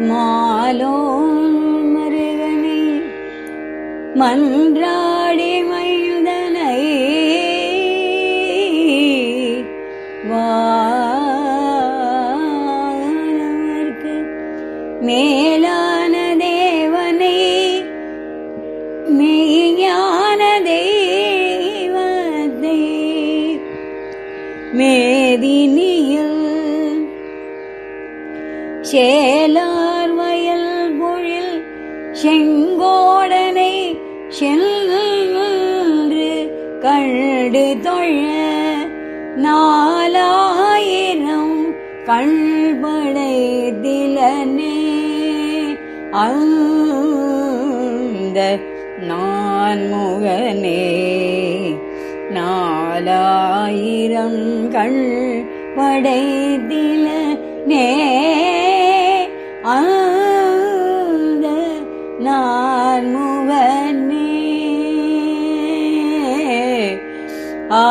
மாலோன் மருகனை மன்றாடி மயுதனை வானவர்க்கு மேலான தேவனை மெய்ஞான தெய்வத்தை மேதினியில் சேலார் வயல் பொழில் செங்கோடனை சென்று கண்டு தொழ நாலாயிரம் கண்படை திலனே. அந்த நான் முகனே நாலாயிரம் கண் படைத்தில நே நான் முகனே ஆ